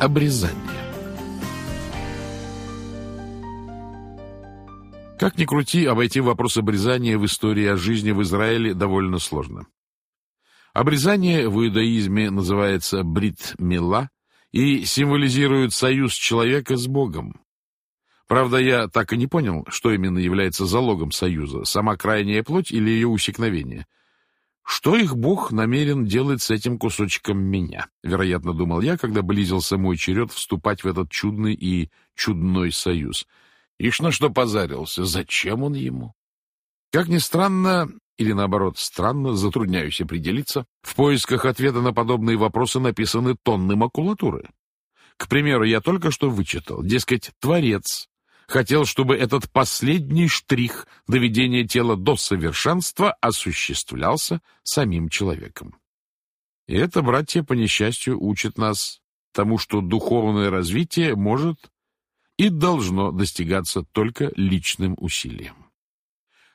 Обрезание. Как ни крути, обойти вопрос обрезания в истории о жизни в Израиле довольно сложно. Обрезание в иудаизме называется брит-мила и символизирует союз человека с Богом. Правда, я так и не понял, что именно является залогом союза, сама крайняя плоть или ее усекновение. Что их Бог намерен делать с этим кусочком меня? Вероятно, думал я, когда близился мой черед вступать в этот чудный и чудной союз — Ишь на что позарился, зачем он ему? Как ни странно, или наоборот странно, затрудняюсь определиться, в поисках ответа на подобные вопросы написаны тонны макулатуры. К примеру, я только что вычитал, дескать, Творец хотел, чтобы этот последний штрих доведения тела до совершенства осуществлялся самим человеком. И это, братья, по несчастью, учит нас тому, что духовное развитие может и должно достигаться только личным усилием.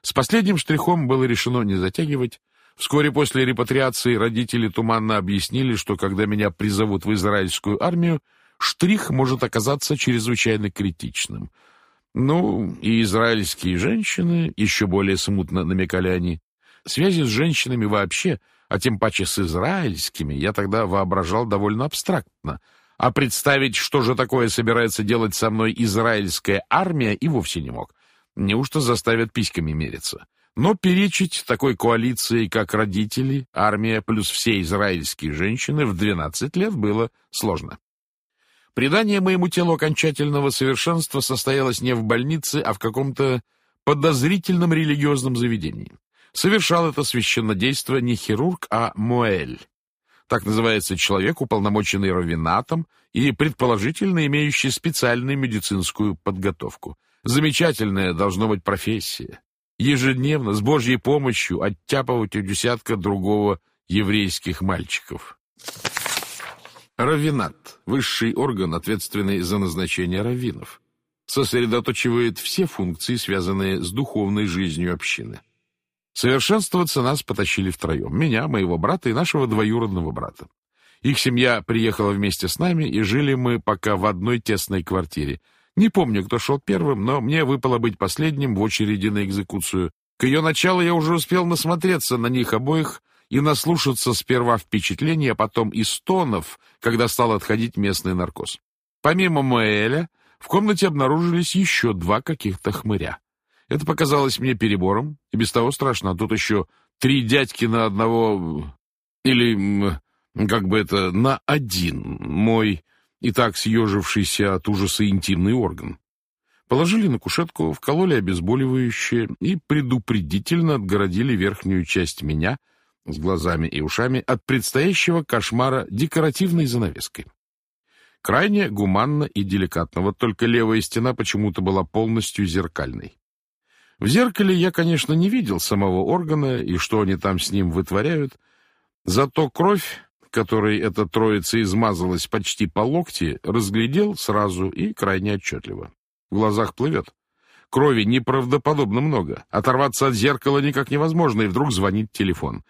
С последним штрихом было решено не затягивать. Вскоре после репатриации родители туманно объяснили, что когда меня призовут в израильскую армию, штрих может оказаться чрезвычайно критичным. Ну, и израильские женщины, еще более смутно намекали они, связи с женщинами вообще, а тем паче с израильскими, я тогда воображал довольно абстрактно — а представить, что же такое собирается делать со мной израильская армия, и вовсе не мог. Неужто заставят письками мериться? Но перечить такой коалиции, как родители, армия плюс все израильские женщины в 12 лет было сложно. Предание моему телу окончательного совершенства состоялось не в больнице, а в каком-то подозрительном религиозном заведении. Совершал это священнодейство не хирург, а Моэль, так называется человек, уполномоченный раввинатом и, предположительно, имеющий специальную медицинскую подготовку. Замечательная должна быть профессия. Ежедневно, с Божьей помощью, оттяпывать у десятка другого еврейских мальчиков. Раввинат – высший орган, ответственный за назначение раввинов. Сосредоточивает все функции, связанные с духовной жизнью общины. Совершенствоваться нас потащили втроем. Меня, моего брата и нашего двоюродного брата. Их семья приехала вместе с нами, и жили мы пока в одной тесной квартире. Не помню, кто шел первым, но мне выпало быть последним в очереди на экзекуцию. К ее началу я уже успел насмотреться на них обоих и наслушаться сперва впечатлений, а потом и стонов, когда стал отходить местный наркоз. Помимо Моэля, в комнате обнаружились еще два каких-то хмыря. Это показалось мне перебором, и без того страшно, а тут еще три дядьки на одного... Или, как бы это, на один мой и так съежившийся от ужаса интимный орган. Положили на кушетку, вкололи обезболивающее и предупредительно отгородили верхнюю часть меня с глазами и ушами от предстоящего кошмара декоративной занавеской. Крайне гуманно и деликатно, вот только левая стена почему-то была полностью зеркальной. В зеркале я, конечно, не видел самого органа и что они там с ним вытворяют, зато кровь, которой эта троица измазалась почти по локти, разглядел сразу и крайне отчетливо. В глазах плывет. Крови неправдоподобно много. Оторваться от зеркала никак невозможно, и вдруг звонит телефон.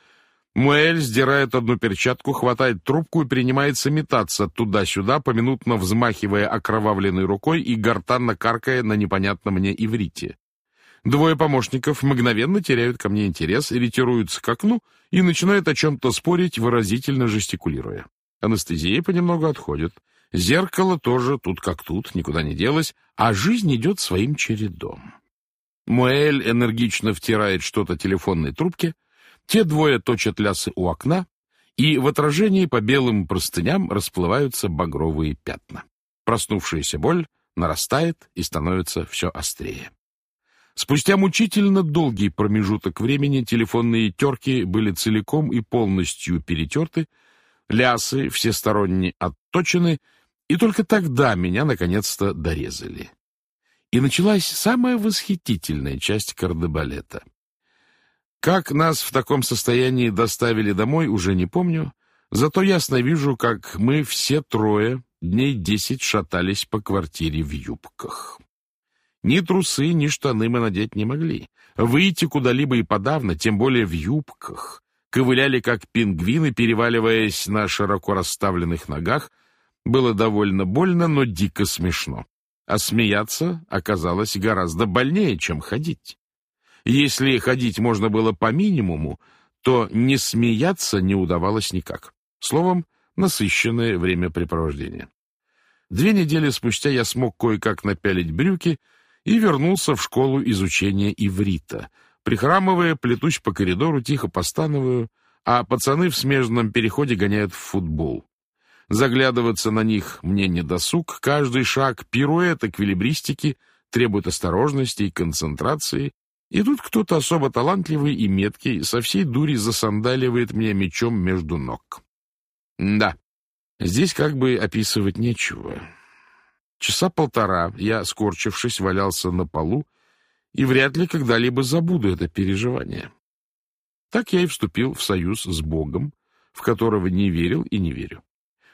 Муэль сдирает одну перчатку, хватает трубку и принимается метаться туда-сюда, поминутно взмахивая окровавленной рукой и гортанно каркая на непонятном мне иврите. Двое помощников мгновенно теряют ко мне интерес, ретируются к окну и начинают о чем-то спорить, выразительно жестикулируя. Анестезия понемногу отходит. Зеркало тоже тут как тут, никуда не делось, а жизнь идет своим чередом. Муэль энергично втирает что-то телефонной трубке, те двое точат лясы у окна, и в отражении по белым простыням расплываются багровые пятна. Проснувшаяся боль нарастает и становится все острее. Спустя мучительно долгий промежуток времени телефонные терки были целиком и полностью перетерты, лясы всесторонне отточены, и только тогда меня наконец-то дорезали. И началась самая восхитительная часть кардебалета. Как нас в таком состоянии доставили домой, уже не помню, зато ясно вижу, как мы все трое дней десять шатались по квартире в юбках. Ни трусы, ни штаны мы надеть не могли. Выйти куда-либо и подавно, тем более в юбках. Ковыляли, как пингвины, переваливаясь на широко расставленных ногах, Было довольно больно, но дико смешно. А смеяться оказалось гораздо больнее, чем ходить. Если ходить можно было по минимуму, то не смеяться не удавалось никак. Словом, насыщенное времяпрепровождение. Две недели спустя я смог кое-как напялить брюки и вернулся в школу изучения иврита. Прихрамывая, плетусь по коридору, тихо постановую, а пацаны в смежном переходе гоняют в футбол. Заглядываться на них мне не досуг, каждый шаг пируэт эквилибристики требует осторожности и концентрации, и тут кто-то особо талантливый и меткий со всей дури засандаливает мне мечом между ног. Да, здесь как бы описывать нечего. Часа полтора я, скорчившись, валялся на полу и вряд ли когда-либо забуду это переживание. Так я и вступил в союз с Богом, в которого не верил и не верю.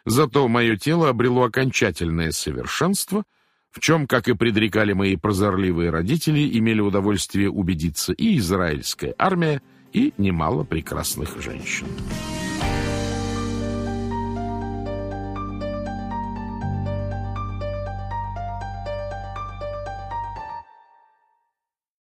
Зато мое тело обрело окончательное совершенство, в чем, как и предрекали мои прозорливые родители, имели удовольствие убедиться и израильская армия, и немало прекрасных женщин.